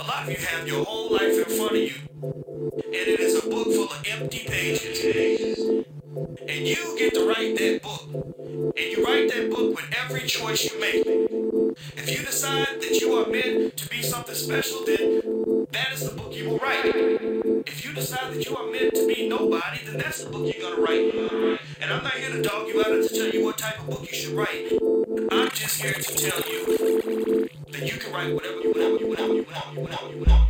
A lot of you have your whole life in front of you, and it is a book full of empty pages. And you get to write that book. And you write that book with every choice you make. If you decide that you are meant to be something special, then that is the book you will write. If you decide that you are meant to be nobody, then that's the book you're gonna write. And I'm not here to dog you out or to tell you what type of book you should write. I'm just here to tell you you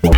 Thank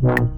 Yeah.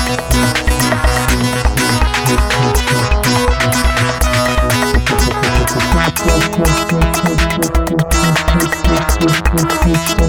Thank you.